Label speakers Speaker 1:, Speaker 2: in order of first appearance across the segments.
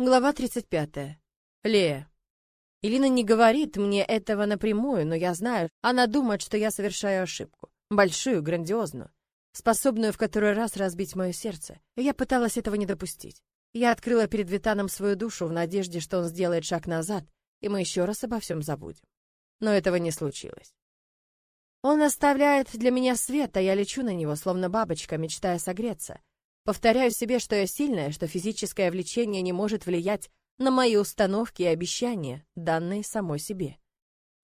Speaker 1: Глава 35. Лея. Илина не говорит мне этого напрямую, но я знаю, она думает, что я совершаю ошибку. Большую, грандиозную, способную в который раз разбить мое сердце. Я пыталась этого не допустить. Я открыла перед Витаном свою душу в надежде, что он сделает шаг назад, и мы еще раз обо всем забудем. Но этого не случилось. Он оставляет для меня свет, а я лечу на него, словно бабочка, мечтая согреться. Повторяю себе, что я сильная, что физическое влечение не может влиять на мои установки и обещания, данные самой себе.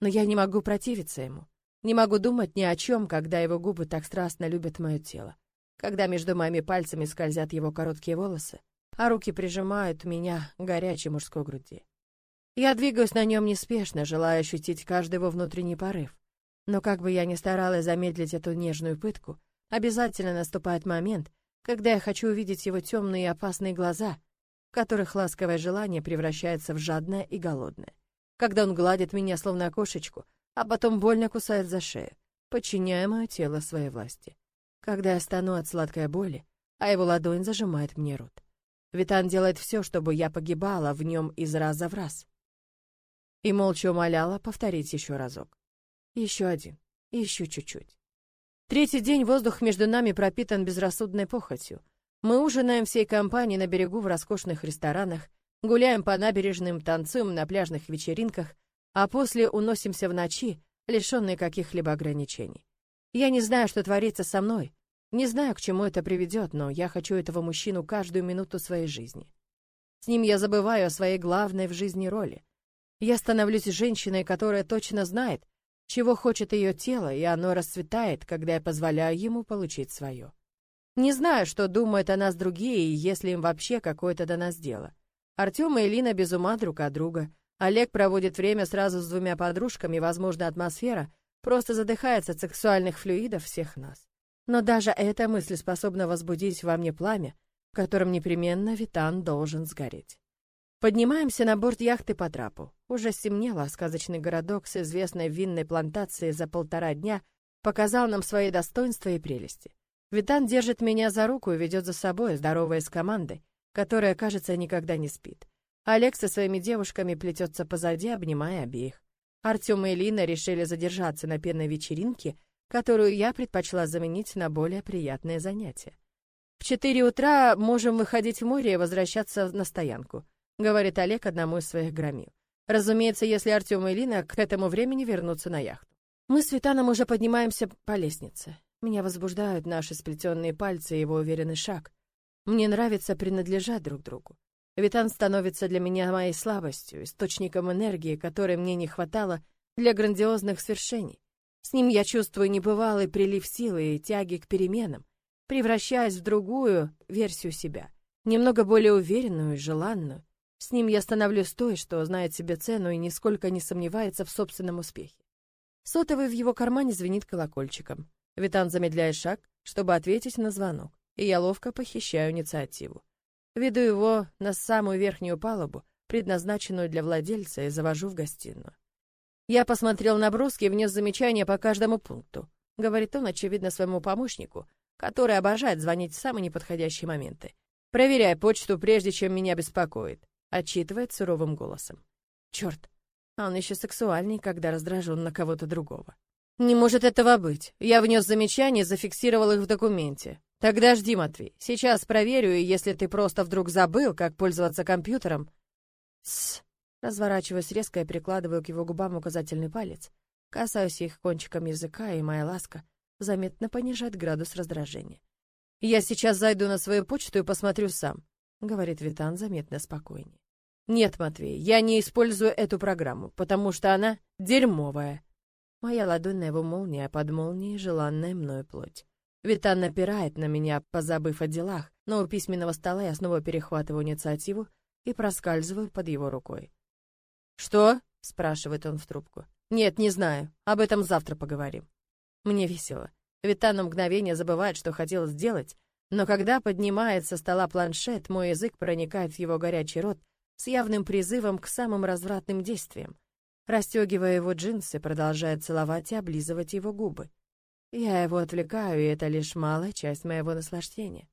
Speaker 1: Но я не могу противиться ему. Не могу думать ни о чем, когда его губы так страстно любят мое тело. Когда между моими пальцами скользят его короткие волосы, а руки прижимают меня к горячей мужской груди. Я двигаюсь на нем неспешно, желая ощутить каждый его внутренний порыв. Но как бы я ни старалась замедлить эту нежную пытку, обязательно наступает момент, когда я хочу увидеть его темные и опасные глаза, в которых ласковое желание превращается в жадное и голодное. Когда он гладит меня словно кошечку, а потом больно кусает за шею, подчиняя мое тело своей власти. Когда я стану от сладкой боли, а его ладонь зажимает мне рот. Витан делает все, чтобы я погибала в нем из раза в раз. И молча умоляла повторить еще разок. Еще один. Еще чуть-чуть. Третий день воздух между нами пропитан безрассудной похотью. Мы ужинаем всей компанией на берегу в роскошных ресторанах, гуляем по набережным, танцуем на пляжных вечеринках, а после уносимся в ночи, лишенные каких-либо ограничений. Я не знаю, что творится со мной, не знаю, к чему это приведет, но я хочу этого мужчину каждую минуту своей жизни. С ним я забываю о своей главной в жизни роли. Я становлюсь женщиной, которая точно знает, чего хочет ее тело, и оно расцветает, когда я позволяю ему получить свое. Не знаю, что думают о нас другие, и если им вообще какое-то до нас дело. Артем и Элина без ума друг от друга. Олег проводит время сразу с двумя подружками, возможно, атмосфера просто задыхается от сексуальных флюидов всех нас. Но даже эта мысль способна возбудить во мне пламя, в котором непременно Витан должен сгореть. Поднимаемся на борт яхты по трапу. Уже стемнело, а сказочный городок с известной винной плантацией за полтора дня показал нам свои достоинства и прелести. Витан держит меня за руку и ведет за собой, здоровая с командой, которая, кажется, никогда не спит. Олег со своими девушками плетется позади, обнимая обеих. Артем и Лина решили задержаться на пенной вечеринке, которую я предпочла заменить на более приятное занятие. В четыре утра можем выходить в море и возвращаться на стоянку говорит Олег одному из своих громил. Разумеется, если Артем и Лина к этому времени вернутся на яхту. Мы с Витаном уже поднимаемся по лестнице. Меня возбуждают наши сплетенные пальцы и его уверенный шаг. Мне нравится принадлежать друг другу. Витан становится для меня моей слабостью, источником энергии, которой мне не хватало для грандиозных свершений. С ним я чувствую небывалый прилив силы и тяги к переменам, превращаясь в другую версию себя, немного более уверенную и желанную, с ним я становлюсь той, что знает себе цену и нисколько не сомневается в собственном успехе. Сотовый в его кармане звенит колокольчиком. Витан замедляет шаг, чтобы ответить на звонок, и я ловко похищаю инициативу. Веду его на самую верхнюю палубу, предназначенную для владельца, и завожу в гостиную. Я посмотрел наброски и внес замечания по каждому пункту. Говорит он, очевидно, своему помощнику, который обожает звонить в самые неподходящие моменты. Проверяй почту, прежде чем меня беспокоит отчитывает суровым голосом. Черт, он еще сексуальней, когда раздражен на кого-то другого. Не может этого быть. Я внес замечания, зафиксировал их в документе. Тогда жди, Матвей. Сейчас проверю, и если ты просто вдруг забыл, как пользоваться компьютером... С. Разворачиваюсь резко и прикладываю к его губам указательный палец. Касаюсь их кончиком языка, и моя ласка заметно понижает градус раздражения. Я сейчас зайду на свою почту и посмотрю сам, говорит Витан заметно спокойнее. Нет, Матвей, я не использую эту программу, потому что она дерьмовая. Моя ладонь на его молнии, а под молнией желанная мною плоть. Витан напирает на меня, позабыв о делах, но у письменного стола я снова перехватываю инициативу и проскальзываю под его рукой. «Что?» — спрашивает он в трубку. «Нет, не знаю. Об этом завтра поговорим». Мне весело. Витан на мгновение забывает, что хотел сделать, но когда поднимает со стола планшет, мой язык проникает в его горячий рот, с явным призывом к самым развратным действиям. Расстегивая его джинсы, продолжает целовать и облизывать его губы. Я его отвлекаю, и это лишь малая часть моего наслаждения.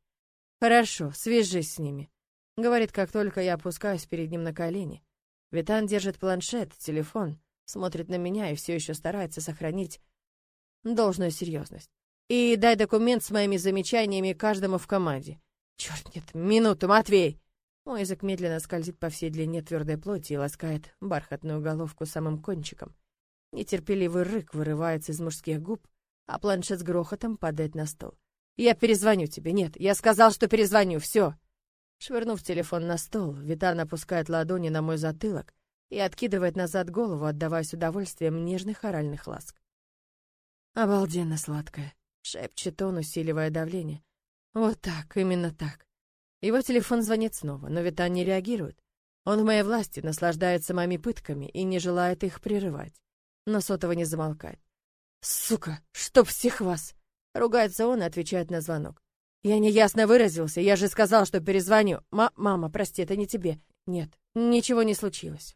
Speaker 1: «Хорошо, свяжись с ними», — Говорит, как только я опускаюсь перед ним на колени. Витан держит планшет, телефон, смотрит на меня и все еще старается сохранить должную серьезность. И дай документ с моими замечаниями каждому в команде. Черт, нет, минуту, Матвей! Мой язык медленно скользит по всей длине твердой плоти и ласкает бархатную головку самым кончиком. Нетерпеливый рык вырывается из мужских губ, а планшет с грохотом падает на стол. «Я перезвоню тебе. Нет, я сказал, что перезвоню. Все!» Швырнув телефон на стол, Витан опускает ладони на мой затылок и откидывает назад голову, отдаваясь удовольствием нежных оральных ласк. «Обалденно сладкая», — шепчет он, усиливая давление. «Вот так, именно так». Его телефон звонит снова, но Витан не реагирует. Он в моей власти, наслаждается моими пытками и не желает их прерывать. Но сотова не замолкает. «Сука, чтоб всех вас!» Ругается он и отвечает на звонок. «Я неясно выразился, я же сказал, что перезвоню. Ма мама, прости, это не тебе. Нет, ничего не случилось».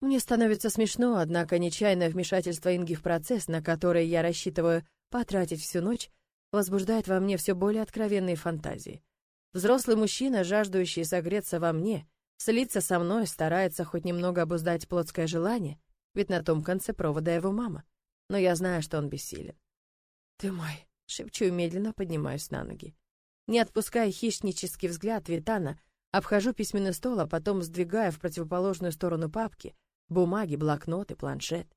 Speaker 1: Мне становится смешно, однако нечаянное вмешательство Инги в процесс, на который я рассчитываю потратить всю ночь, возбуждает во мне все более откровенные фантазии. Взрослый мужчина, жаждущий согреться во мне, слиться со мной, старается хоть немного обуздать плотское желание, ведь на том конце провода его мама. Но я знаю, что он бессилен. «Ты мой!» — шепчу и медленно поднимаюсь на ноги. Не отпуская хищнический взгляд Витана, обхожу письменный стол, а потом сдвигая в противоположную сторону папки, бумаги, блокноты, планшет.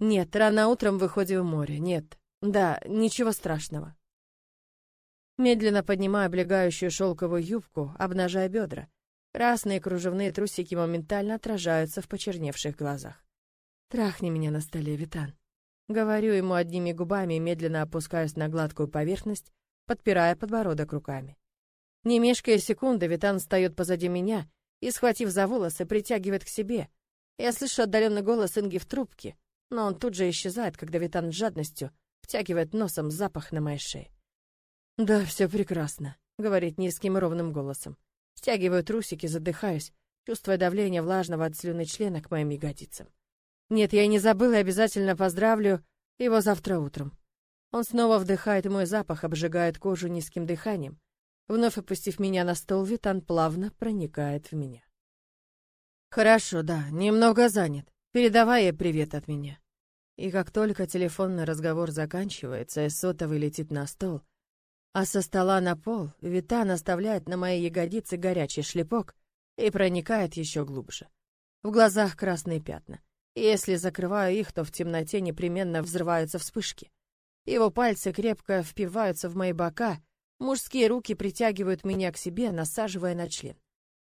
Speaker 1: Нет, рано утром выходим в море, нет. Да, ничего страшного. Медленно поднимаю облегающую шелковую юбку, обнажая бедра. Красные кружевные трусики моментально отражаются в почерневших глазах. «Трахни меня на столе, Витан». Говорю ему одними губами медленно опускаюсь на гладкую поверхность, подпирая подбородок руками. Не мешкая секунды, Витан встает позади меня и, схватив за волосы, притягивает к себе. Я слышу отдаленный голос Инги в трубке, но он тут же исчезает, когда Витан с жадностью втягивает носом запах на моей шее. «Да, все прекрасно», — говорит низким и ровным голосом. Стягиваю трусики, задыхаюсь, чувствуя давление влажного от слюны члена к моим ягодицам. Нет, я не забыла и обязательно поздравлю его завтра утром. Он снова вдыхает мой запах, обжигает кожу низким дыханием. Вновь опустив меня на стол, Витан плавно проникает в меня. «Хорошо, да, немного занят. Передавай ей привет от меня». И как только телефонный разговор заканчивается, и сотовый летит на стол, а со стола на пол Витан оставляет на моей ягодице горячий шлепок и проникает еще глубже. В глазах красные пятна. Если закрываю их, то в темноте непременно взрываются вспышки. Его пальцы крепко впиваются в мои бока, мужские руки притягивают меня к себе, насаживая на член.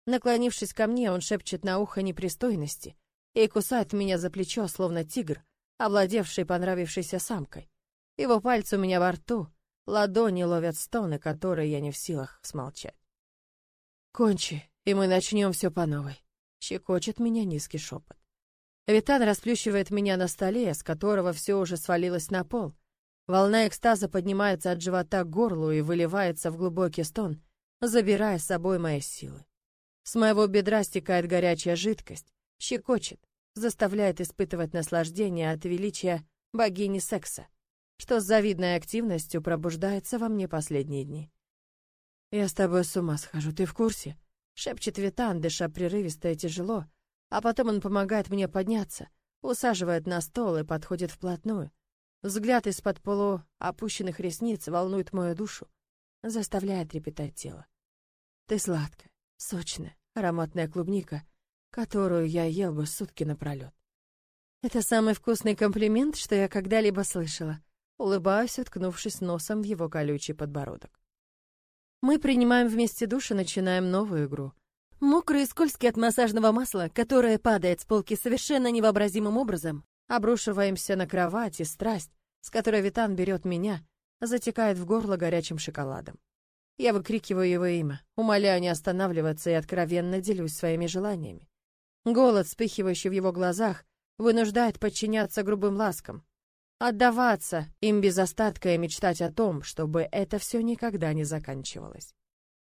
Speaker 1: Наклонившись ко мне, он шепчет на ухо непристойности и кусает меня за плечо, словно тигр, овладевший понравившейся самкой. Его пальцы у меня во рту, Ладони ловят стоны, которые я не в силах смолчать. «Кончи, и мы начнем все по новой», — щекочет меня низкий шепот. Витан расплющивает меня на столе, с которого все уже свалилось на пол. Волна экстаза поднимается от живота к горлу и выливается в глубокий стон, забирая с собой мои силы. С моего бедра стекает горячая жидкость, щекочет, заставляет испытывать наслаждение от величия богини секса что с завидной активностью пробуждается во мне последние дни. «Я с тобой с ума схожу, ты в курсе?» — шепчет Витан, дыша прерывисто и тяжело, а потом он помогает мне подняться, усаживает на стол и подходит вплотную. Взгляд из-под полу опущенных ресниц волнует мою душу, заставляет трепетать тело. Ты сладкая, сочная, ароматная клубника, которую я ел бы сутки напролет. Это самый вкусный комплимент, что я когда-либо слышала. Улыбаюсь, уткнувшись носом в его колючий подбородок. Мы принимаем вместе душ и начинаем новую игру. Мокрый и скользкий от массажного масла, которое падает с полки совершенно невообразимым образом, обрушиваемся на кровать, и страсть, с которой Витан берет меня, затекает в горло горячим шоколадом. Я выкрикиваю его имя, умоляю не останавливаться и откровенно делюсь своими желаниями. Голод, вспыхивающий в его глазах, вынуждает подчиняться грубым ласкам, отдаваться им без остатка и мечтать о том, чтобы это все никогда не заканчивалось.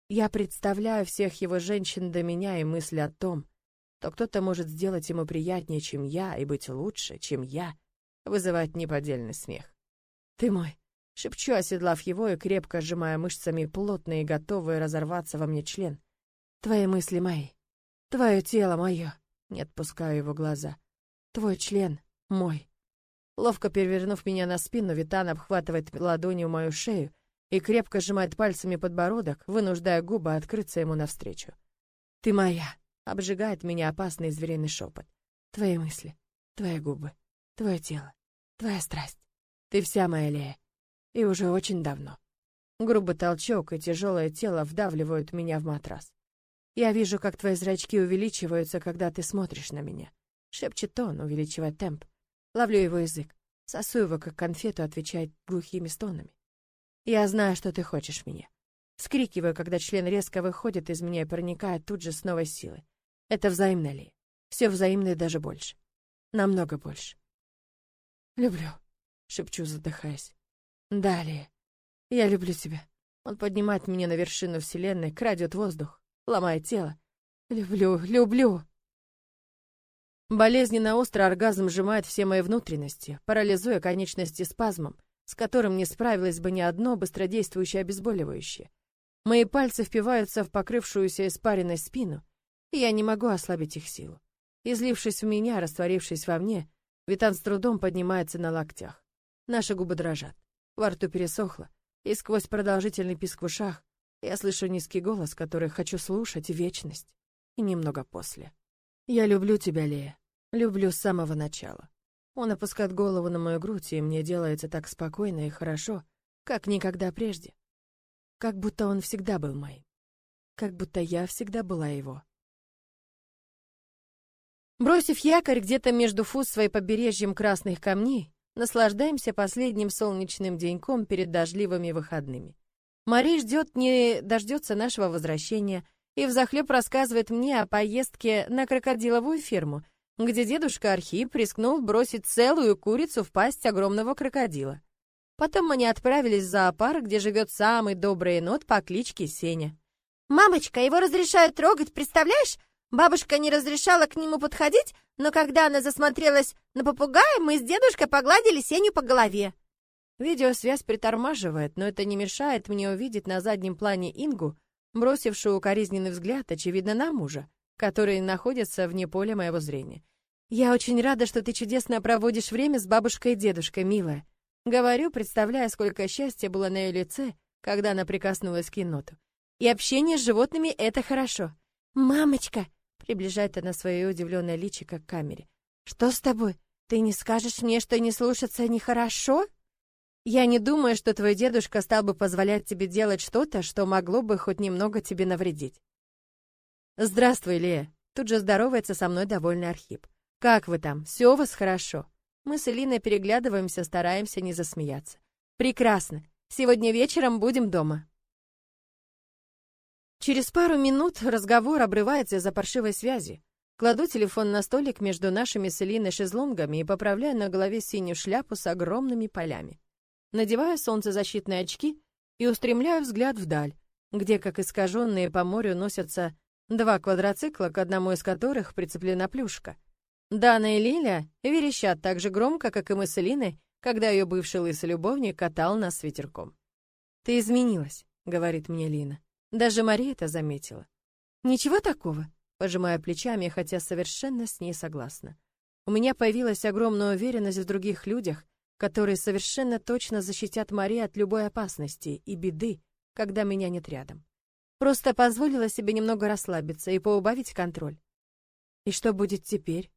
Speaker 1: Я представляю всех его женщин до меня и мысли о том, что кто-то может сделать ему приятнее, чем я, и быть лучше, чем я, вызывает неподдельный смех. «Ты мой!» — шепчу, оседлав его и крепко сжимая мышцами плотный и готовый разорваться во мне член. Твои мысли мои. Твое тело мое. Не отпускаю его глаза. Твой член мой. Ловко перевернув меня на спину, Витан обхватывает ладонью мою шею и крепко сжимает пальцами подбородок, вынуждая губы открыться ему навстречу. «Ты моя!» — обжигает меня опасный звериный шепот. «Твои мысли, твои губы, твое тело, твоя страсть. Ты вся моя Лея. И уже очень давно». Грубый толчок и тяжелое тело вдавливают меня в матрас. Я вижу, как твои зрачки увеличиваются, когда ты смотришь на меня. Шепчет он, увеличивая темп. Ловлю его язык. Сосу его, как конфету, отвечает глухими стонами. Я знаю, что ты хочешь меня. Скрикиваю, когда член резко выходит из меня и проникает тут же с новой силой. Это взаимно ли? Все взаимно и даже больше. Намного больше. Люблю, шепчу, задыхаясь. Далее. Я люблю тебя. Он поднимает меня на вершину вселенной, крадет воздух ломает тело. Люблю, люблю. Болезненно острый оргазм сжимает все мои внутренности, парализуя конечности спазмом, с которым не справилось бы ни одно быстродействующее обезболивающее. Мои пальцы впиваются в покрывшуюся испаренной спину, и я не могу ослабить их силу. Излившись в меня, растворившись во мне, Витан с трудом поднимается на локтях. Наши губы дрожат, во рту пересохло, и сквозь продолжительный писк в ушах я слышу низкий голос, который хочу слушать вечность и немного после. Я люблю тебя, Лея. Люблю с самого начала. Он опускает голову на мою грудь, и мне делается так спокойно и хорошо, как никогда прежде. Как будто он всегда был моим. Как будто я всегда была его. Бросив якорь где-то между Фусвой и побережьем красных камней, наслаждаемся последним солнечным деньком перед дождливыми выходными. Мари ждет, не дождется нашего возвращения, и взахлеб рассказывает мне о поездке на крокодиловую ферму, где дедушка Архип рискнул бросить целую курицу в пасть огромного крокодила. Потом они отправились в зоопарк, где живет самый добрый енот по кличке Сеня. «Мамочка, его разрешают трогать, представляешь? Бабушка не разрешала к нему подходить, но когда она засмотрелась на попугая, мы с дедушкой погладили Сеню по голове. Видеосвязь притормаживает, но это не мешает мне увидеть на заднем плане Ингу, бросившую укоризненный взгляд, очевидно, на мужа, который находится вне поля моего зрения. «Я очень рада, что ты чудесно проводишь время с бабушкой и дедушкой, милая». Говорю, представляя, сколько счастья было на ее лице, когда она прикоснулась к еноту. «И общение с животными — это хорошо». «Мамочка!» — приближает она свое удивленное личико к камере. «Что с тобой? Ты не скажешь мне, что не слушаться нехорошо?» Я не думаю, что твой дедушка стал бы позволять тебе делать что-то, что могло бы хоть немного тебе навредить. Здравствуй, Лея. Тут же здоровается со мной довольный Архип. Как вы там? Все у вас хорошо? Мы с Элиной переглядываемся, стараемся не засмеяться. Прекрасно. Сегодня вечером будем дома. Через пару минут разговор обрывается из-за паршивой связи. Кладу телефон на столик между нашими с Элиной шезлонгами и поправляю на голове синюю шляпу с огромными полями надеваю солнцезащитные очки и устремляю взгляд вдаль, где, как искаженные по морю, носятся два квадроцикла, к одному из которых прицеплена плюшка. Дана и Лиля верещат так же громко, как и мы с Элиной, когда ее бывший лысый любовник катал нас с ветерком. «Ты изменилась», — говорит мне Лина. Даже Мария это заметила. «Ничего такого», — пожимая плечами, хотя совершенно с ней согласна. У меня появилась огромная уверенность в других людях, которые совершенно точно защитят Мари от любой опасности и беды, когда меня нет рядом. Просто позволила себе немного расслабиться и поубавить контроль. И что будет теперь?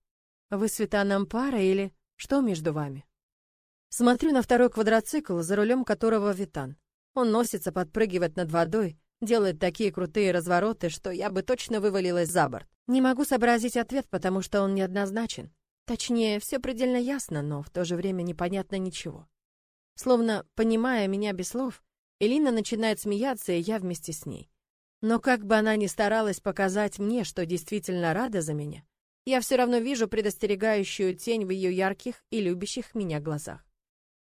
Speaker 1: Вы с Витаном пара или что между вами? Смотрю на второй квадроцикл, за рулем которого Витан. Он носится, подпрыгивает над водой, делает такие крутые развороты, что я бы точно вывалилась за борт. Не могу сообразить ответ, потому что он неоднозначен. Точнее, все предельно ясно, но в то же время непонятно ничего. Словно, понимая меня без слов, Элина начинает смеяться, и я вместе с ней. Но как бы она ни старалась показать мне, что действительно рада за меня, я все равно вижу предостерегающую тень в ее ярких и любящих меня глазах.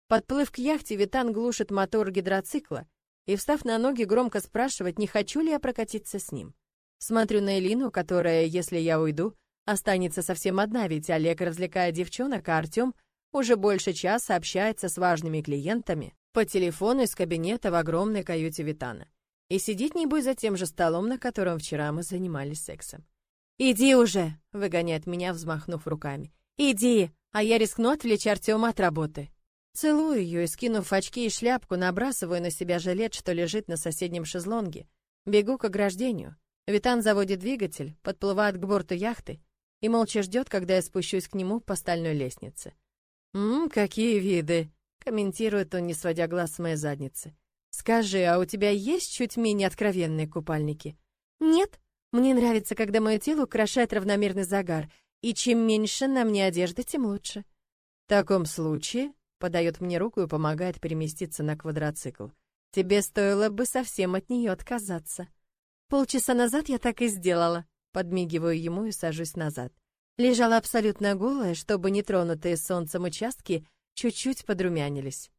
Speaker 1: Подплыв к яхте, Витан глушит мотор гидроцикла и, встав на ноги, громко спрашивает, не хочу ли я прокатиться с ним. Смотрю на Элину, которая, если я уйду, Останется совсем одна, ведь Олег развлекает девчонок, а Артем уже больше часа общается с важными клиентами по телефону из кабинета в огромной каюте Витана. И сидеть не будь за тем же столом, на котором вчера мы занимались сексом. «Иди уже!» — выгоняет меня, взмахнув руками. «Иди, а я рискну отвлечь Артема от работы». Целую ее и, скинув очки и шляпку, набрасываю на себя жилет, что лежит на соседнем шезлонге. Бегу к ограждению. Витан заводит двигатель, подплывает к борту яхты и молча ждет, когда я спущусь к нему по стальной лестнице. «Ммм, какие виды!» — комментирует он, не сводя глаз с моей задницы. «Скажи, а у тебя есть чуть менее откровенные купальники?» «Нет. Мне нравится, когда мое тело украшает равномерный загар, и чем меньше на мне одежды, тем лучше». «В таком случае...» — подает мне руку и помогает переместиться на квадроцикл. «Тебе стоило бы совсем от нее отказаться». «Полчаса назад я так и сделала», — подмигиваю ему и сажусь назад. Лежала абсолютно голая, чтобы нетронутые солнцем участки чуть-чуть подрумянились.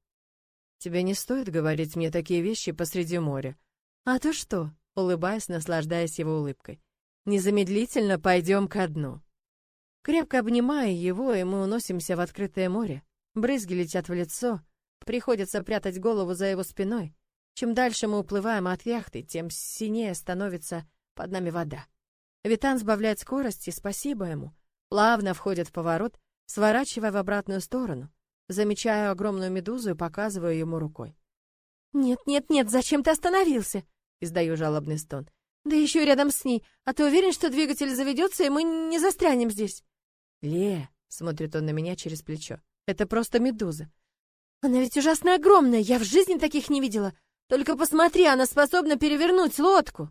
Speaker 1: Тебе не стоит говорить мне такие вещи посреди моря. А то что? Улыбаясь, наслаждаясь его улыбкой. Незамедлительно пойдем ко дну. Крепко обнимая его, и мы уносимся в открытое море. Брызги летят в лицо, приходится прятать голову за его спиной. Чем дальше мы уплываем от яхты, тем синее становится под нами вода. Витан сбавляет скорость, и спасибо ему. Плавно входит в поворот, сворачивая в обратную сторону. Замечаю огромную медузу и показываю ему рукой. «Нет, нет, нет, зачем ты остановился?» Издаю жалобный стон. «Да еще рядом с ней, а ты уверен, что двигатель заведется, и мы не застрянем здесь?» «Ле», — смотрит он на меня через плечо, — «это просто медуза». «Она ведь ужасно огромная, я в жизни таких не видела. Только посмотри, она способна перевернуть лодку!»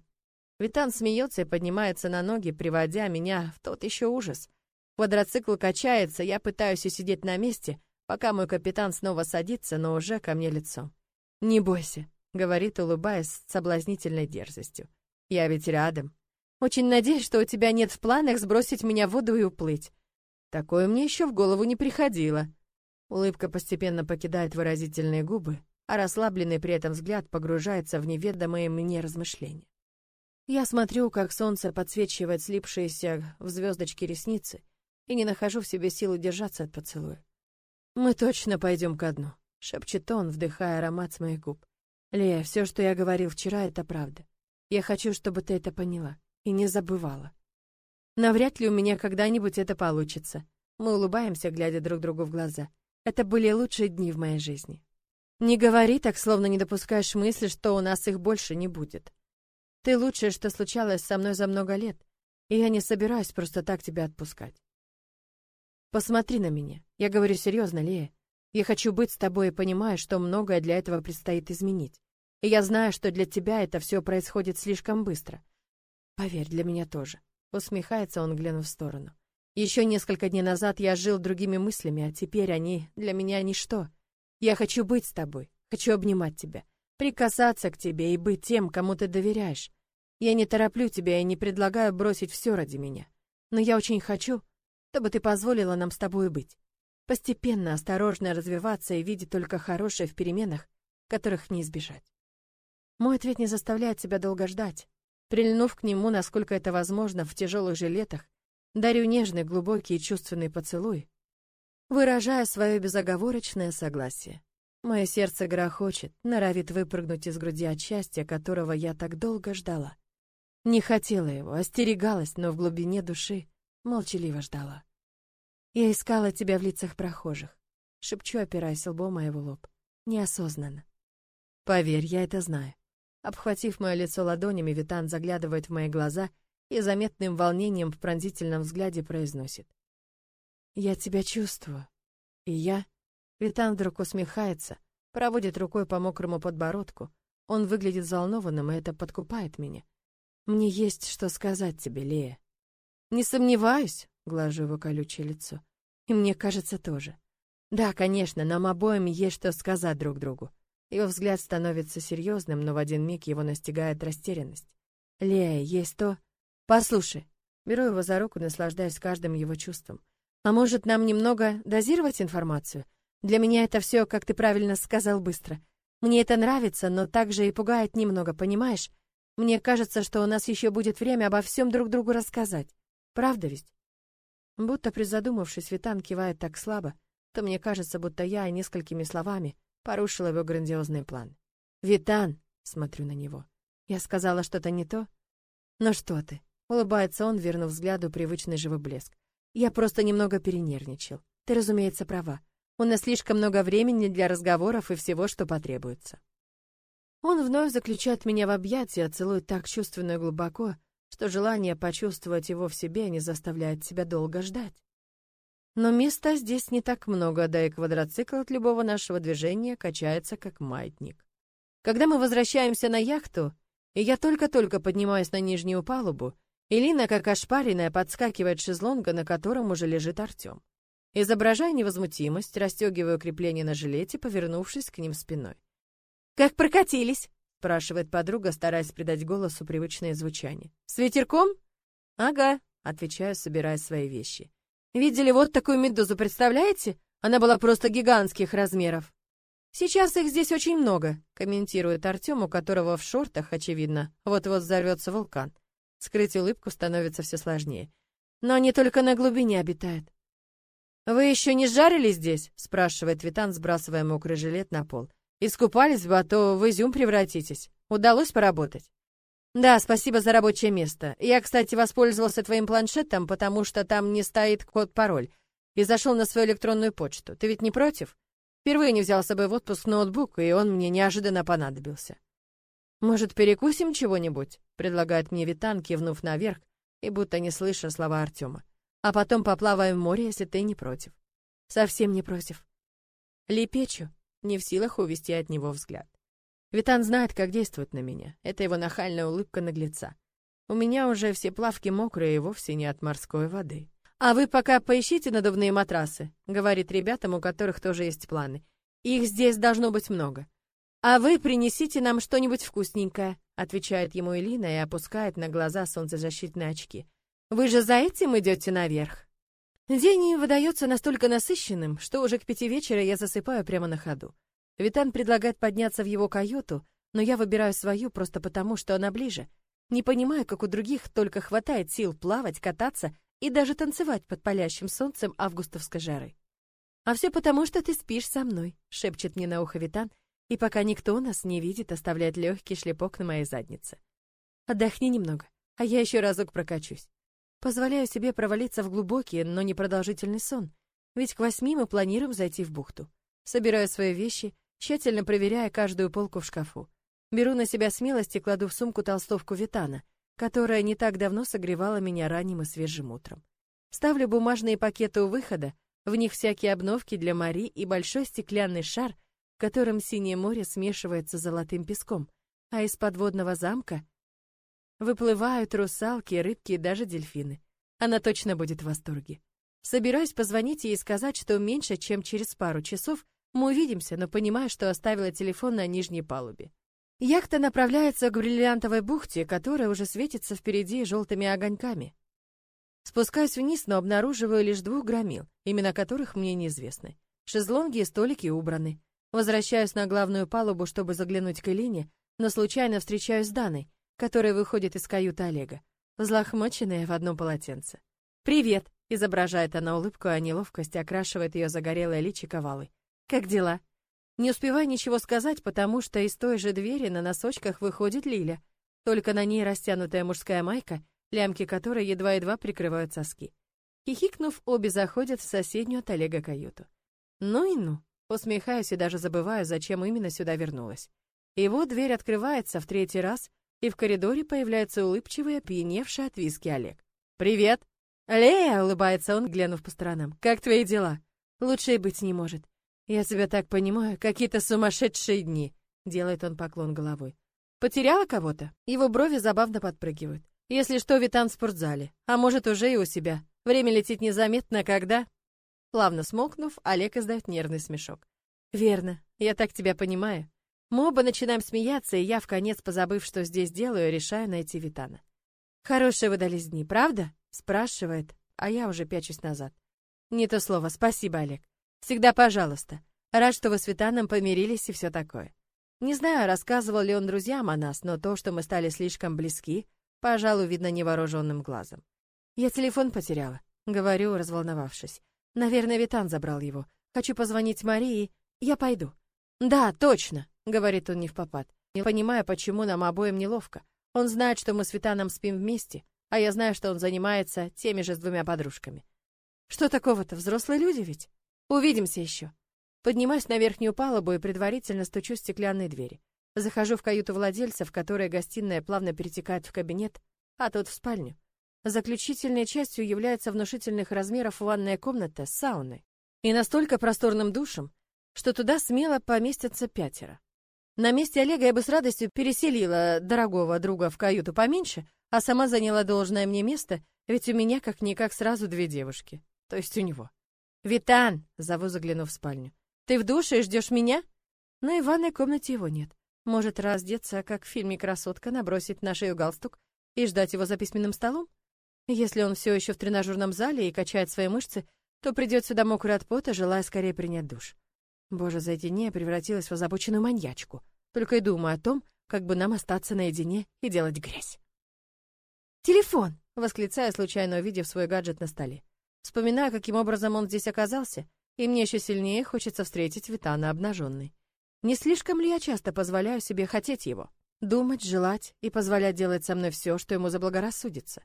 Speaker 1: Витан смеется и поднимается на ноги, приводя меня в тот еще ужас. Квадроцикл качается, я пытаюсь усидеть на месте, пока мой капитан снова садится, но уже ко мне лицом. «Не бойся», — говорит, улыбаясь с соблазнительной дерзостью. «Я ведь рядом. Очень надеюсь, что у тебя нет в планах сбросить меня в воду и уплыть. Такое мне еще в голову не приходило». Улыбка постепенно покидает выразительные губы, а расслабленный при этом взгляд погружается в неведомые мне размышления. Я смотрю, как солнце подсвечивает слипшиеся в звездочки ресницы, и не нахожу в себе сил удержаться от поцелуя. «Мы точно пойдем ко дну», — шепчет он, вдыхая аромат с моих губ. «Лея, все, что я говорил вчера, это правда. Я хочу, чтобы ты это поняла и не забывала. Навряд ли у меня когда-нибудь это получится. Мы улыбаемся, глядя друг другу в глаза. Это были лучшие дни в моей жизни. Не говори так, словно не допускаешь мысли, что у нас их больше не будет. Ты лучшее, что случалось со мной за много лет, и я не собираюсь просто так тебя отпускать. Посмотри на меня. Я говорю серьезно, Лея. Я хочу быть с тобой и понимаю, что многое для этого предстоит изменить. И я знаю, что для тебя это все происходит слишком быстро. Поверь, для меня тоже. Усмехается он, глянув в сторону. Еще несколько дней назад я жил другими мыслями, а теперь они для меня ничто. Я хочу быть с тобой, хочу обнимать тебя, прикасаться к тебе и быть тем, кому ты доверяешь. Я не тороплю тебя и не предлагаю бросить все ради меня. Но я очень хочу, чтобы ты позволила нам с тобой быть. Постепенно, осторожно развиваться и видеть только хорошее в переменах, которых не избежать. Мой ответ не заставляет себя долго ждать. Прильнув к нему, насколько это возможно, в тяжелых жилетах, дарю нежный, глубокий и чувственный поцелуй, выражая свое безоговорочное согласие. Мое сердце грохочет, норовит выпрыгнуть из груди от счастья, которого я так долго ждала. Не хотела его, остерегалась, но в глубине души молчаливо ждала. Я искала тебя в лицах прохожих, шепчу, опираясь лбом моего лоб, неосознанно. Поверь, я это знаю. Обхватив мое лицо ладонями, Витан заглядывает в мои глаза и заметным волнением в пронзительном взгляде произносит. «Я тебя чувствую». И я... Витан вдруг усмехается, проводит рукой по мокрому подбородку. Он выглядит взволнованным, и это подкупает меня. «Мне есть что сказать тебе, Лея». «Не сомневаюсь», — глажу его колючее лицо. «И мне кажется тоже. Да, конечно, нам обоим есть что сказать друг другу». Его взгляд становится серьезным, но в один миг его настигает растерянность. «Лея, есть то...» «Послушай». Беру его за руку, наслаждаясь каждым его чувством. «А может, нам немного дозировать информацию? Для меня это все, как ты правильно сказал, быстро. Мне это нравится, но также и пугает немного, понимаешь? Мне кажется, что у нас еще будет время обо всем друг другу рассказать. Правда ведь? Будто призадумавшись, Витан кивает так слабо, то мне кажется, будто я несколькими словами порушила его грандиозный план. «Витан!» — смотрю на него. Я сказала что-то не то? Ну что ты? Улыбается он, вернув взгляду привычный живой блеск. Я просто немного перенервничал. Ты, разумеется, права. У нас слишком много времени для разговоров и всего, что потребуется. Он вновь заключает меня в объятия, целует так чувственно и глубоко, что желание почувствовать его в себе не заставляет себя долго ждать. Но места здесь не так много, да и квадроцикл от любого нашего движения качается как маятник. Когда мы возвращаемся на яхту, и я только-только поднимаюсь на нижнюю палубу, Элина, как ошпаренная, подскакивает с шезлонга, на котором уже лежит Артем. Изображая невозмутимость, расстегиваю крепление на жилете, повернувшись к ним спиной. «Как прокатились?» спрашивает подруга, стараясь придать голосу привычное звучание. «С ветерком?» «Ага», — отвечаю, собирая свои вещи. «Видели вот такую медузу, представляете? Она была просто гигантских размеров». «Сейчас их здесь очень много», — комментирует Артем, у которого в шортах, очевидно, вот-вот взорвется вулкан. Скрыть улыбку становится все сложнее. «Но они только на глубине обитают». «Вы еще не жарили здесь?» — спрашивает Витан, сбрасывая мокрый жилет на пол. Искупались бы, а то в изюм превратитесь. Удалось поработать? Да, спасибо за рабочее место. Я, кстати, воспользовался твоим планшетом, потому что там не стоит код-пароль, и зашел на свою электронную почту. Ты ведь не против? Впервые не взял с собой в отпуск ноутбук, и он мне неожиданно понадобился. Может, перекусим чего-нибудь? предлагает мне Витан, кивнув наверх, и будто не слыша слова Артема. А потом поплаваем в море, если ты не против. Совсем не против. Лепечу, не в силах увести от него взгляд. Витан знает, как действует на меня. Это его нахальная улыбка наглеца. У меня уже все плавки мокрые и вовсе не от морской воды. «А вы пока поищите надувные матрасы», — говорит ребятам, у которых тоже есть планы. «Их здесь должно быть много». «А вы принесите нам что-нибудь вкусненькое», — отвечает ему Элина и опускает на глаза солнцезащитные очки. «Вы же за этим идете наверх?» День выдается настолько насыщенным, что уже к пяти вечера я засыпаю прямо на ходу. Витан предлагает подняться в его каюту, но я выбираю свою просто потому, что она ближе. Не понимаю, как у других только хватает сил плавать, кататься и даже танцевать под палящим солнцем августовской жары. «А все потому, что ты спишь со мной», — шепчет мне на ухо Витан, и пока никто нас не видит, оставляет легкий шлепок на моей заднице. «Отдохни немного, а я еще разок прокачусь». Позволяю себе провалиться в глубокий, но непродолжительный сон, ведь к восьми мы планируем зайти в бухту. Собираю свои вещи, тщательно проверяя каждую полку в шкафу. Беру на себя смелость и кладу в сумку толстовку Витана, которая не так давно согревала меня ранним и свежим утром. Ставлю бумажные пакеты у выхода, в них всякие обновки для Мари и большой стеклянный шар, в котором синее море смешивается с золотым песком, а из подводного замка Выплывают русалки, рыбки и даже дельфины. Она точно будет в восторге. Собираюсь позвонить ей и сказать, что меньше, чем через пару часов мы увидимся, но понимаю, что оставила телефон на нижней палубе. Яхта направляется к бриллиантовой бухте, которая уже светится впереди желтыми огоньками. Спускаюсь вниз, но обнаруживаю лишь двух громил, имена которых мне неизвестны. Шезлонги и столики убраны. Возвращаюсь на главную палубу, чтобы заглянуть к Элине, но случайно встречаюсь с Даной, которая выходит из каюты Олега, взлохмоченная в одном полотенце. «Привет!» — изображает она улыбку, а неловкость окрашивает ее загорелое личико валы. «Как дела?» Не успеваю ничего сказать, потому что из той же двери на носочках выходит Лиля, только на ней растянутая мужская майка, лямки которой едва-едва прикрывают соски. Хихикнув, обе заходят в соседнюю от Олега каюту. Ну и ну, усмехаюсь и даже забываю, зачем именно сюда вернулась. И вот дверь открывается в третий раз, и в коридоре появляется улыбчивый, опьяневший от виски Олег. «Привет!» «Лея!» — улыбается он, глянув по сторонам. «Как твои дела?» «Лучше и быть не может. Я тебя так понимаю, какие-то сумасшедшие дни!» — делает он поклон головой. «Потеряла кого-то?» Его брови забавно подпрыгивают. «Если что, Витан в спортзале. А может, уже и у себя. Время летит незаметно, когда...» Плавно смолкнув, Олег издает нервный смешок. «Верно. Я так тебя понимаю. Мы оба начинаем смеяться, и я, в конец позабыв, что здесь делаю, решаю найти Витана. «Хорошие выдались дни, правда?» — спрашивает, а я уже пячусь назад. «Не то слово, спасибо, Олег. Всегда пожалуйста. Рад, что вы с Витаном помирились и все такое. Не знаю, рассказывал ли он друзьям о нас, но то, что мы стали слишком близки, пожалуй, видно невооруженным глазом. Я телефон потеряла, говорю, разволновавшись. Наверное, Витан забрал его. Хочу позвонить Марии. Я пойду. Да, точно. — говорит он не в попад. Не понимая, почему нам обоим неловко. Он знает, что мы с Витаном спим вместе, а я знаю, что он занимается теми же с двумя подружками. Что такого-то, взрослые люди ведь? Увидимся еще. Поднимаюсь на верхнюю палубу и предварительно стучу в стеклянные двери. Захожу в каюту владельца, в которой гостиная плавно перетекает в кабинет, а тот в спальню. Заключительной частью является внушительных размеров ванная комната с сауной и настолько просторным душем, что туда смело поместятся пятеро. На месте Олега я бы с радостью переселила дорогого друга в каюту поменьше, а сама заняла должное мне место, ведь у меня как-никак сразу две девушки, то есть у него. «Витан!» — зову, заглянув в спальню. «Ты в душе и ждешь меня?» Но и в ванной комнате его нет. Может, раздеться, как в фильме «Красотка», набросить на шею галстук и ждать его за письменным столом? Если он все еще в тренажерном зале и качает свои мышцы, то придет сюда мокрый от пота, желая скорее принять душ. Боже, за эти дни я превратилась в озабоченную маньячку. Только и думаю о том, как бы нам остаться наедине и делать грязь. «Телефон!» — восклицаю, случайно увидев свой гаджет на столе. Вспоминаю, каким образом он здесь оказался, и мне еще сильнее хочется встретить Витана обнаженной. Не слишком ли я часто позволяю себе хотеть его? Думать, желать и позволять делать со мной все, что ему заблагорассудится.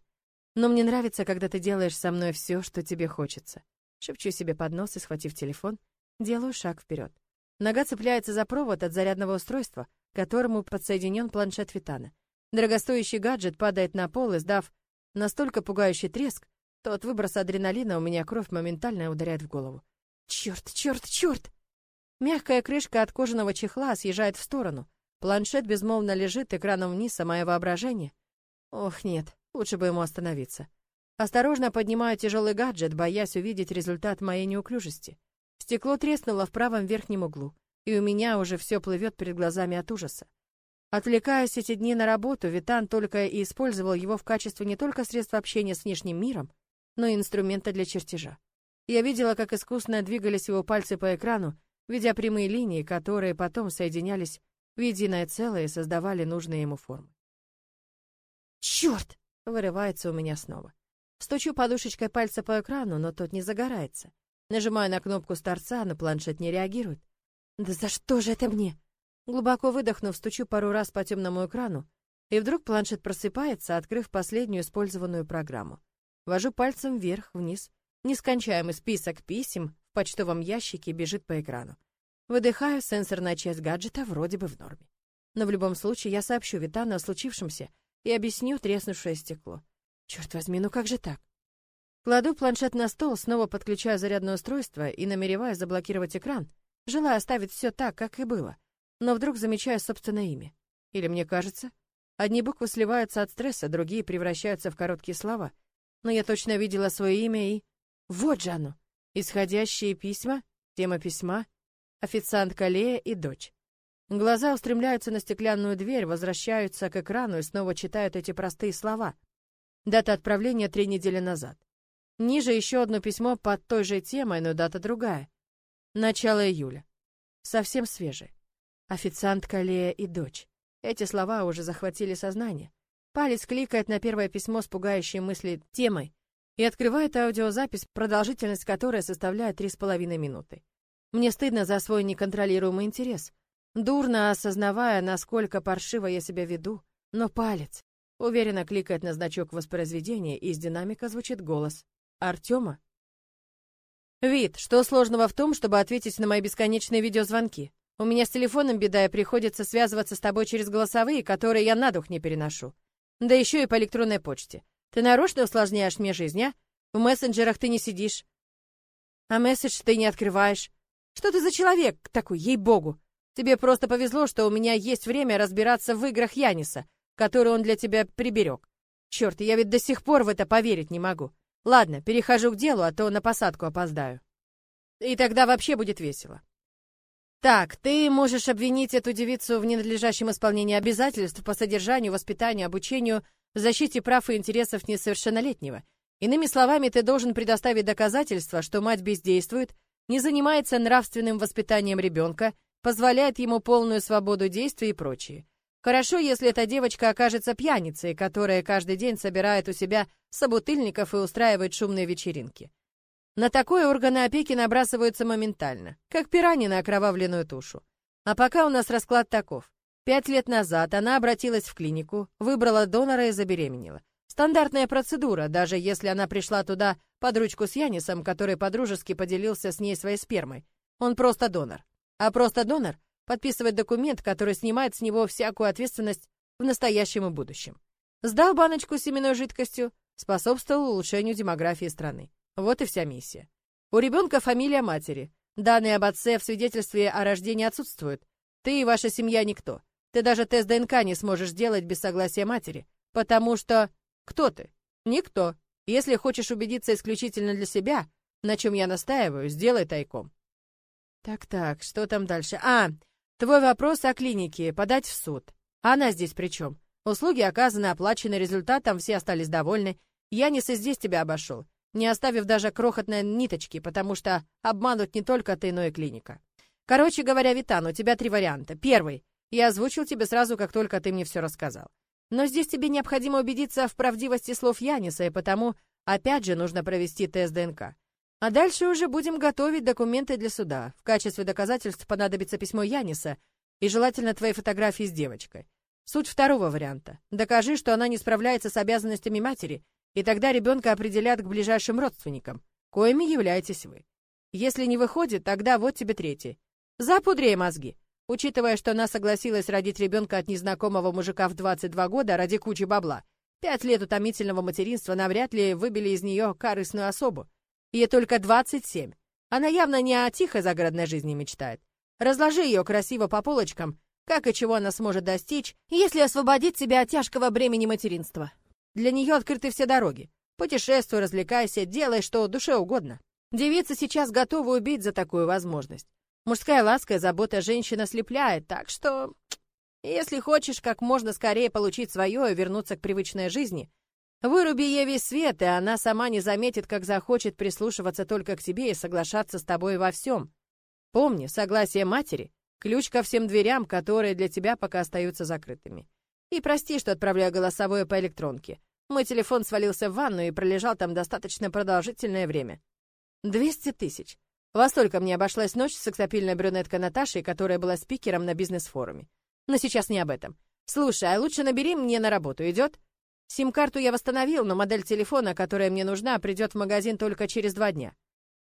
Speaker 1: Но мне нравится, когда ты делаешь со мной все, что тебе хочется. Шепчу себе под нос и, схватив телефон, делаю шаг вперед. Нога цепляется за провод от зарядного устройства, к которому подсоединен планшет Витана. Дорогостоящий гаджет падает на пол, издав настолько пугающий треск, то от выброса адреналина у меня кровь моментально ударяет в голову. Черт, черт, черт! Мягкая крышка от кожаного чехла съезжает в сторону. Планшет безмолвно лежит экраном вниз, а мое воображение... Ох, нет, Лучше бы ему остановиться. Осторожно поднимаю тяжелый гаджет, боясь увидеть результат моей неуклюжести. Стекло треснуло в правом верхнем углу, и у меня уже все плывет перед глазами от ужаса. Отвлекаясь эти дни на работу, Витан только и использовал его в качестве не только средства общения с внешним миром, но и инструмента для чертежа. Я видела, как искусно двигались его пальцы по экрану, видя прямые линии, которые потом соединялись в единое целое и создавали нужные ему формы. «Черт!» Вырывается у меня снова. Стучу подушечкой пальца по экрану, но тот не загорается. Нажимаю на кнопку с торца, но планшет не реагирует. Да за что же это мне? Глубоко выдохнув, стучу пару раз по темному экрану, и вдруг планшет просыпается, открыв последнюю использованную программу. Вожу пальцем вверх-вниз. Нескончаемый список писем в почтовом ящике бежит по экрану. Выдыхаю, сенсорная часть гаджета вроде бы в норме. Но в любом случае я сообщу Витану о случившемся и объясню треснувшее стекло. Черт возьми, ну как же так? Кладу планшет на стол, снова подключаю зарядное устройство и намереваюсь заблокировать экран, желая оставить все так, как и было. Но вдруг замечаю собственное имя. Или мне кажется, одни буквы сливаются от стресса, другие превращаются в короткие слова. Но я точно видела свое имя и... Вот же оно! Исходящие письма, тема письма, официантка Лея и дочь. Глаза устремляются на стеклянную дверь, возвращаются к экрану и снова читают эти простые слова. Дата отправления три недели назад. Ниже еще одно письмо под той же темой, но дата другая. Начало июля. Совсем свежее. Официантка Лея и дочь. Эти слова уже захватили сознание. Палец кликает на первое письмо с пугающей мысли темой и открывает аудиозапись, продолжительность которой составляет три с половиной минуты. Мне стыдно за свой неконтролируемый интерес. Дурно осознавая, насколько паршиво я себя веду, но палец уверенно кликает на значок воспроизведения, и из динамика звучит голос Артема. «Вид, что сложного в том, чтобы ответить на мои бесконечные видеозвонки? У меня с телефоном беда, и приходится связываться с тобой через голосовые, которые я на дух не переношу. Да еще и по электронной почте. Ты нарочно усложняешь мне жизнь, а? В мессенджерах ты не сидишь. А месседж ты не открываешь. Что ты за человек такой, ей-богу? Тебе просто повезло, что у меня есть время разбираться в играх Яниса, которые он для тебя приберег. Черт, я ведь до сих пор в это поверить не могу. Ладно, перехожу к делу, а то на посадку опоздаю. И тогда вообще будет весело. Так, ты можешь обвинить эту девицу в ненадлежащем исполнении обязательств по содержанию, воспитанию, обучению, защите прав и интересов несовершеннолетнего. Иными словами, ты должен предоставить доказательства, что мать бездействует, не занимается нравственным воспитанием ребенка, позволяет ему полную свободу действий и прочее. Хорошо, если эта девочка окажется пьяницей, которая каждый день собирает у себя собутыльников и устраивает шумные вечеринки. На такое органы опеки набрасываются моментально, как пираньи на окровавленную тушу. А пока у нас расклад таков. Пять лет назад она обратилась в клинику, выбрала донора и забеременела. Стандартная процедура, даже если она пришла туда под ручку с Янисом, который подружески поделился с ней своей спермой. Он просто донор. А просто донор подписывает документ, который снимает с него всякую ответственность в настоящем и будущем. Сдал баночку с семенной жидкостью, способствовал улучшению демографии страны. Вот и вся миссия. У ребенка фамилия матери. Данные об отце в свидетельстве о рождении отсутствуют. Ты и ваша семья никто. Ты даже тест ДНК не сможешь сделать без согласия матери, потому что... Кто ты? Никто. Если хочешь убедиться исключительно для себя, на чем я настаиваю, сделай тайком. Так-так, что там дальше? А, твой вопрос о клинике, подать в суд. Она здесь при чем? Услуги оказаны, оплачены, результатом все остались довольны. Янис и здесь тебя обошел, не оставив даже крохотной ниточки, потому что обманут не только ты, но и клиника. Короче говоря, Витан, у тебя три варианта. Первый. Я озвучил тебе сразу, как только ты мне все рассказал. Но здесь тебе необходимо убедиться в правдивости слов Яниса, и потому, опять же, нужно провести тест ДНК. А дальше уже будем готовить документы для суда. В качестве доказательств понадобится письмо Яниса и желательно твои фотографии с девочкой. Суть второго варианта. Докажи, что она не справляется с обязанностями матери, и тогда ребенка определят к ближайшим родственникам, коими являетесь вы. Если не выходит, тогда вот тебе третий. Запудрей мозги. Учитывая, что она согласилась родить ребенка от незнакомого мужика в 22 года ради кучи бабла, пять лет утомительного материнства навряд ли выбили из нее корыстную особу. Ей только 27. Она явно не о тихой загородной жизни мечтает. Разложи ее красиво по полочкам, как и чего она сможет достичь, если освободить себя от тяжкого бремени материнства. Для нее открыты все дороги. Путешествуй, развлекайся, делай, что душе угодно. Девица сейчас готова убить за такую возможность. Мужская ласка и забота женщины ослепляет, так что... Если хочешь как можно скорее получить свое и вернуться к привычной жизни, выруби ей весь свет, и она сама не заметит, как захочет прислушиваться только к тебе и соглашаться с тобой во всем. Помни, согласие матери — ключ ко всем дверям, которые для тебя пока остаются закрытыми. И прости, что отправляю голосовое по электронке. Мой телефон свалился в ванну и пролежал там достаточно продолжительное время. Двести тысяч. Во столько мне обошлась ночь с сексапильной брюнеткой Наташей, которая была спикером на бизнес-форуме. Но сейчас не об этом. Слушай, а лучше набери мне на работу, идет? Сим-карту я восстановил, но модель телефона, которая мне нужна, придет в магазин только через два дня.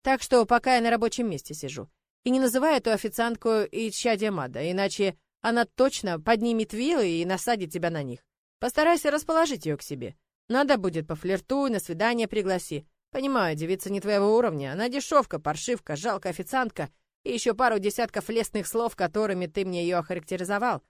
Speaker 1: Так что пока я на рабочем месте сижу. И не называй эту официантку Ичадия Мада, иначе она точно поднимет вилы и насадит тебя на них. Постарайся расположить ее к себе. Надо будет пофлиртуй, на свидание пригласи. Понимаю, девица не твоего уровня, она дешевка, паршивка, жалкая официантка и еще пару десятков лестных слов, которыми ты мне ее охарактеризовал.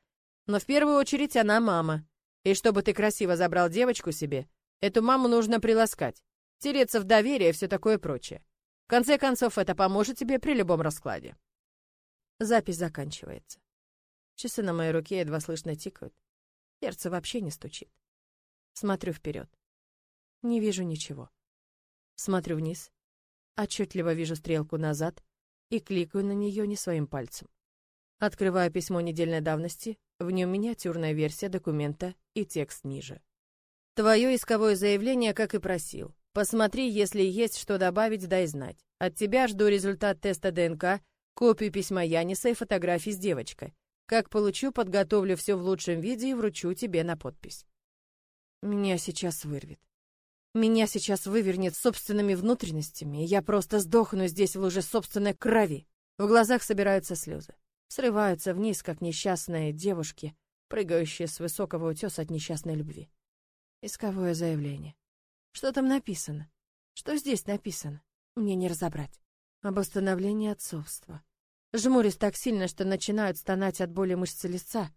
Speaker 1: Но в первую очередь она мама. И чтобы ты красиво забрал девочку себе, эту маму нужно приласкать, тереться в доверие и все такое прочее. В конце концов, это поможет тебе при любом раскладе. Запись заканчивается. Часы на моей руке едва слышно тикают. Сердце вообще не стучит. Смотрю вперед. Не вижу ничего. Смотрю вниз, отчетливо вижу стрелку назад и кликаю на нее не своим пальцем. Открываю письмо недельной давности, в нем миниатюрная версия документа и текст ниже. Твое исковое заявление, как и просил. Посмотри, если есть что добавить, дай знать. От тебя жду результат теста ДНК, копию письма Яниса и фотографии с девочкой. Как получу, подготовлю все в лучшем виде и вручу тебе на подпись. Меня сейчас вырвет. Меня сейчас вывернет собственными внутренностями, и я просто сдохну здесь в луже собственной крови. В глазах собираются слезы. Срываются вниз, как несчастные девушки, прыгающие с высокого утеса от несчастной любви. Исковое заявление. Что там написано? Что здесь написано? Мне не разобрать. Об установлении отцовства. Жмурюсь так сильно, что начинают стонать от боли мышцы лица.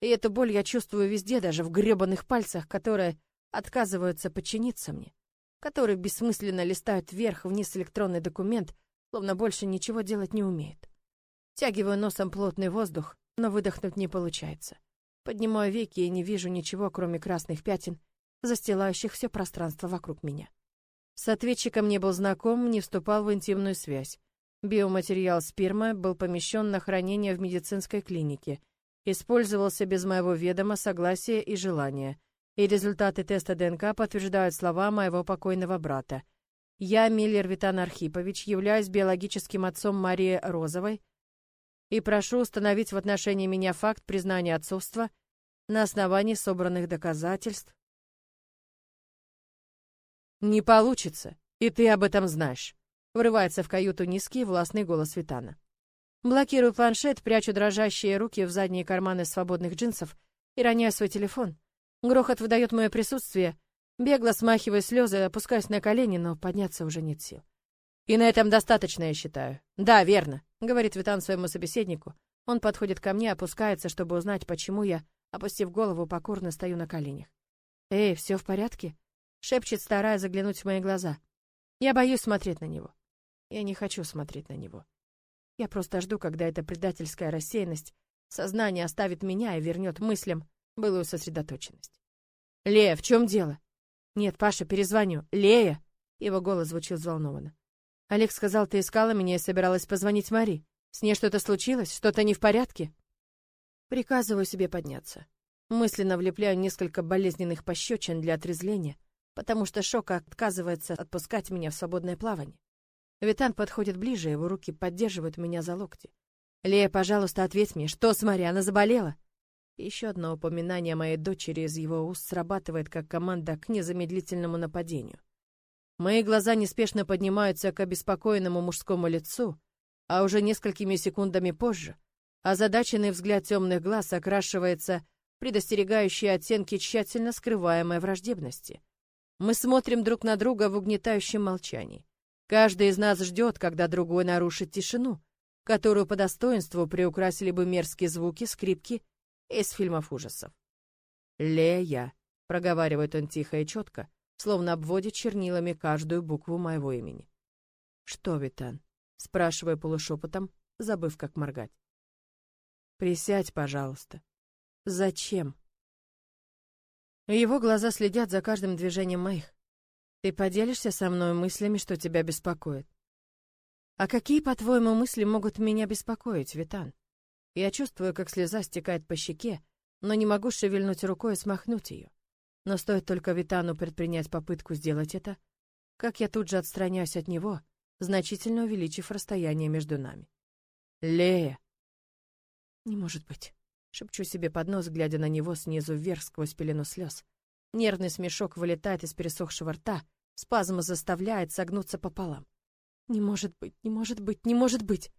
Speaker 1: И эту боль я чувствую везде, даже в гребаных пальцах, которые отказываются подчиниться мне, которые бессмысленно листают вверх-вниз электронный документ, словно больше ничего делать не умеют. Тягиваю носом плотный воздух, но выдохнуть не получается. Поднимаю веки и не вижу ничего, кроме красных пятен, застилающих все пространство вокруг меня. С ответчиком не был знаком, не вступал в интимную связь. Биоматериал спермы был помещен на хранение в медицинской клинике, использовался без моего ведома, согласия и желания — и результаты теста ДНК подтверждают слова моего покойного брата. Я, Миллер Витан Архипович, являюсь биологическим отцом Марии Розовой, и прошу установить в отношении меня факт признания отцовства на основании собранных доказательств. Не получится, и ты об этом знаешь. Врывается в каюту низкий властный голос Витана. Блокирую планшет, прячу дрожащие руки в задние карманы свободных джинсов и роняю свой телефон. Грохот выдает мое присутствие. Бегло смахиваю слезы, опускаюсь на колени, но подняться уже нет сил. И на этом достаточно, я считаю. Да, верно, говорит Витан своему собеседнику. Он подходит ко мне, опускается, чтобы узнать, почему я, опустив голову, покорно стою на коленях. Эй, все в порядке? шепчет, стараясь заглянуть в мои глаза. Я боюсь смотреть на него. Я не хочу смотреть на него. Я просто жду, когда эта предательская рассеянность сознание оставит меня и вернет мыслям былую сосредоточенность. Лея, в чем дело? Нет, Паша, перезвоню. Лея, его голос звучал взволнованно. Олег сказал, ты искала меня и собиралась позвонить Мари. С ней что-то случилось? Что-то не в порядке? Приказываю себе подняться. Мысленно влепляю несколько болезненных пощечин для отрезвления, потому что шок отказывается отпускать меня в свободное плавание. Витан подходит ближе, его руки поддерживают меня за локти. «Лея, пожалуйста, ответь мне, что с Мари, заболела?» Еще одно упоминание моей дочери из его уст срабатывает как команда к незамедлительному нападению. Мои глаза неспешно поднимаются к обеспокоенному мужскому лицу, а уже несколькими секундами позже озадаченный взгляд темных глаз окрашивается предостерегающие оттенки тщательно скрываемой враждебности. Мы смотрим друг на друга в угнетающем молчании. Каждый из нас ждет, когда другой нарушит тишину, которую по достоинству приукрасили бы мерзкие звуки скрипки из фильмов ужасов. «Лея», — проговаривает он тихо и четко, словно обводит чернилами каждую букву моего имени. «Что, Витан?» — спрашиваю полушепотом, забыв, как моргать. «Присядь, пожалуйста». «Зачем?» Его глаза следят за каждым движением моих. «Ты поделишься со мной мыслями, что тебя беспокоит?» «А какие, по-твоему, мысли могут меня беспокоить, Витан?» Я чувствую, как слеза стекает по щеке, но не могу шевельнуть рукой и смахнуть ее. Но стоит только Витану предпринять попытку сделать это, как я тут же отстраняюсь от него, значительно увеличив расстояние между нами. «Лея!» «Не может быть!» — шепчу себе под нос, глядя на него снизу вверх сквозь пелену слез. Нервный смешок вылетает из пересохшего рта, спазм заставляет согнуться пополам. «Не может быть, не может быть, не может быть!»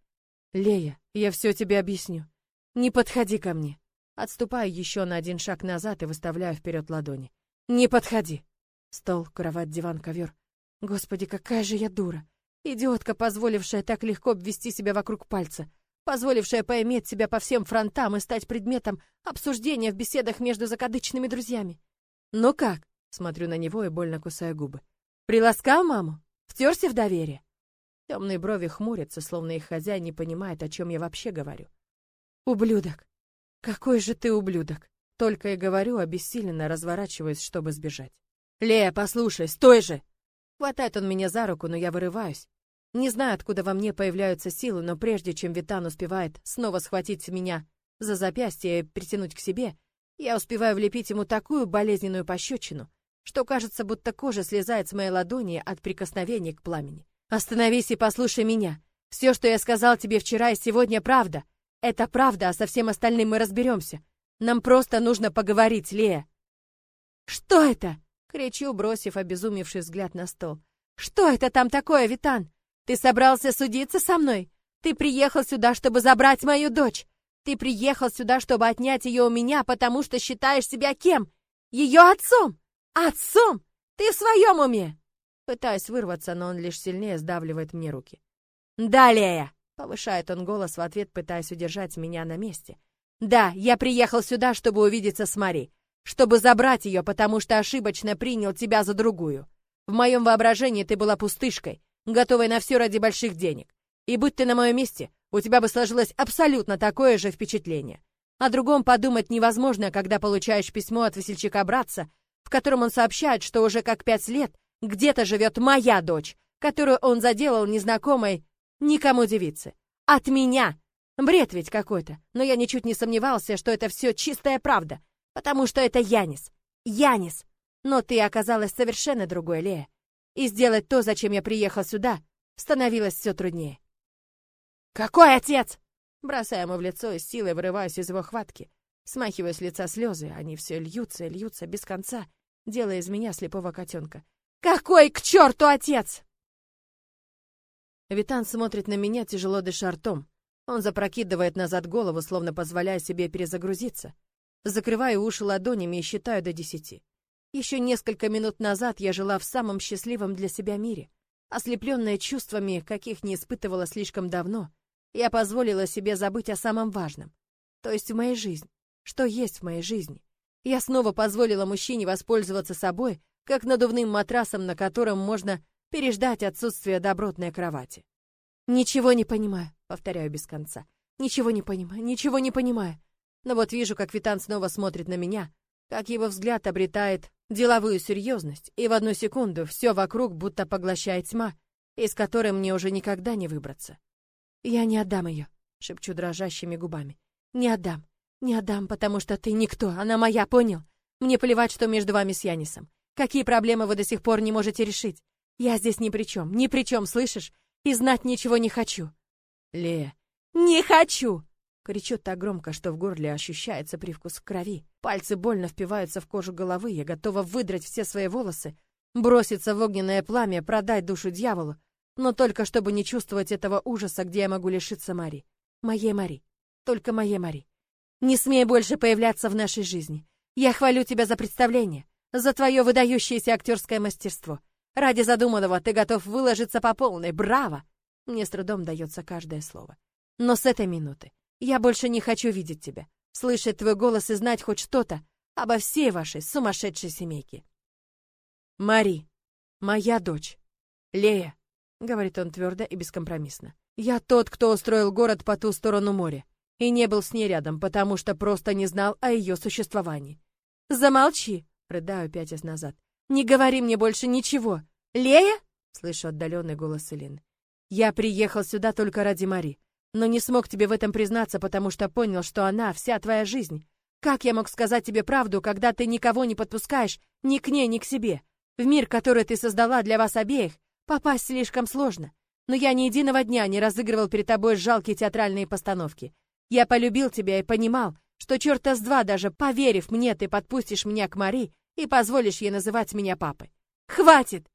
Speaker 1: «Лея, я все тебе объясню. Не подходи ко мне. Отступаю еще на один шаг назад и выставляю вперед ладони. «Не подходи!» Стол, кровать, диван, ковер. Господи, какая же я дура! Идиотка, позволившая так легко обвести себя вокруг пальца, позволившая поиметь себя по всем фронтам и стать предметом обсуждения в беседах между закадычными друзьями. «Ну как?» — смотрю на него и больно кусаю губы. «Приласкал маму? Втерся в доверие?» Темные брови хмурятся, словно их хозяин не понимает, о чем я вообще говорю. «Ублюдок! «Какой же ты ублюдок!» Только и говорю, обессиленно разворачиваясь, чтобы сбежать. «Лея, послушай, стой же!» Хватает он меня за руку, но я вырываюсь. Не знаю, откуда во мне появляются силы, но прежде чем Витан успевает снова схватить меня за запястье и притянуть к себе, я успеваю влепить ему такую болезненную пощечину, что кажется, будто кожа слезает с моей ладони от прикосновения к пламени. «Остановись и послушай меня. Все, что я сказал тебе вчера и сегодня, правда. Это правда, а со всем остальным мы разберемся. Нам просто нужно поговорить, Лея. Что это? кричу, бросив обезумевший взгляд на стол. Что это там такое, Витан? Ты собрался судиться со мной? Ты приехал сюда, чтобы забрать мою дочь. Ты приехал сюда, чтобы отнять ее у меня, потому что считаешь себя кем? Ее отцом? Отцом? Ты в своем уме? Пытаюсь вырваться, но он лишь сильнее сдавливает мне руки. Да, Лея, Повышает он голос в ответ, пытаясь удержать меня на месте. «Да, я приехал сюда, чтобы увидеться с Мари, чтобы забрать ее, потому что ошибочно принял тебя за другую. В моем воображении ты была пустышкой, готовой на все ради больших денег. И будь ты на моем месте, у тебя бы сложилось абсолютно такое же впечатление. О другом подумать невозможно, когда получаешь письмо от весельчака-братца, в котором он сообщает, что уже как пять лет где-то живет моя дочь, которую он заделал незнакомой Никому девицы. От меня! Бред ведь какой-то. Но я ничуть не сомневался, что это все чистая правда. Потому что это Янис. Янис. Но ты оказалась совершенно другой, Лея. И сделать то, зачем я приехал сюда, становилось все труднее. «Какой отец?» Бросаю ему в лицо и силой вырываюсь из его хватки. Смахиваю с лица слезы, они все льются и льются без конца, делая из меня слепого котенка. «Какой к черту отец?» Витан смотрит на меня, тяжело дыша ртом. Он запрокидывает назад голову, словно позволяя себе перезагрузиться. Закрываю уши ладонями и считаю до десяти. Еще несколько минут назад я жила в самом счастливом для себя мире. Ослепленная чувствами, каких не испытывала слишком давно, я позволила себе забыть о самом важном. То есть в моей жизни. Что есть в моей жизни. Я снова позволила мужчине воспользоваться собой, как надувным матрасом, на котором можно переждать отсутствие добротной кровати. «Ничего не понимаю», — повторяю без конца. «Ничего не понимаю, ничего не понимаю». Но вот вижу, как Витан снова смотрит на меня, как его взгляд обретает деловую серьезность, и в одну секунду все вокруг будто поглощает тьма, из которой мне уже никогда не выбраться. «Я не отдам ее», — шепчу дрожащими губами. «Не отдам, не отдам, потому что ты никто, она моя, понял? Мне плевать, что между вами с Янисом. Какие проблемы вы до сих пор не можете решить? Я здесь ни при чем, ни при чем, слышишь? И знать ничего не хочу». «Лея, не хочу!» Кричу так громко, что в горле ощущается привкус крови. Пальцы больно впиваются в кожу головы, я готова выдрать все свои волосы, броситься в огненное пламя, продать душу дьяволу, но только чтобы не чувствовать этого ужаса, где я могу лишиться Мари. Моей Мари. Только моей Мари. Не смей больше появляться в нашей жизни. Я хвалю тебя за представление, за твое выдающееся актерское мастерство. Ради задуманного ты готов выложиться по полной. Браво! Мне с трудом дается каждое слово. Но с этой минуты я больше не хочу видеть тебя, слышать твой голос и знать хоть что-то обо всей вашей сумасшедшей семейке. Мари, моя дочь. Лея, говорит он твердо и бескомпромиссно. Я тот, кто устроил город по ту сторону моря и не был с ней рядом, потому что просто не знал о ее существовании. Замолчи, рыдаю пятясь назад. Не говори мне больше ничего. Лея? Слышу отдаленный голос Элины. Я приехал сюда только ради Мари но не смог тебе в этом признаться, потому что понял, что она вся твоя жизнь. Как я мог сказать тебе правду, когда ты никого не подпускаешь ни к ней, ни к себе? В мир, который ты создала для вас обеих, попасть слишком сложно. Но я ни единого дня не разыгрывал перед тобой жалкие театральные постановки. Я полюбил тебя и понимал, что черта с два, даже поверив мне, ты подпустишь меня к Мари и позволишь ей называть меня папой. Хватит!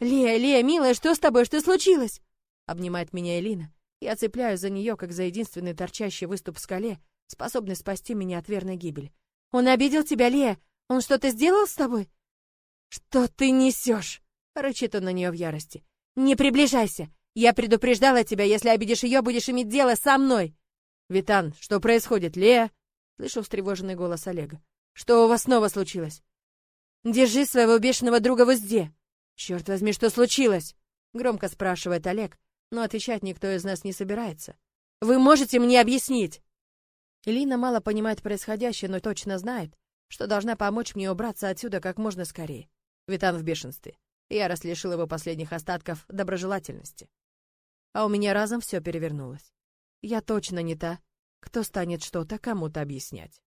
Speaker 1: Лея, Лея, милая, что с тобой? Что случилось? Обнимает меня Элина. Я цепляюсь за нее, как за единственный торчащий выступ в скале, способный спасти меня от верной гибели. «Он обидел тебя, Лея? Он что-то сделал с тобой?» «Что ты несешь?» — рычит он на нее в ярости. «Не приближайся! Я предупреждала тебя, если обидишь ее, будешь иметь дело со мной!» «Витан, что происходит, Лея?» Слышу встревоженный голос Олега. «Что у вас снова случилось?» «Держи своего бешеного друга в узде!» «Черт возьми, что случилось?» Громко спрашивает Олег, но отвечать никто из нас не собирается. Вы можете мне объяснить? Элина мало понимает происходящее, но точно знает, что должна помочь мне убраться отсюда как можно скорее. Витан в бешенстве. Ярость лишила его последних остатков доброжелательности. А у меня разом все перевернулось. Я точно не та, кто станет что-то кому-то объяснять.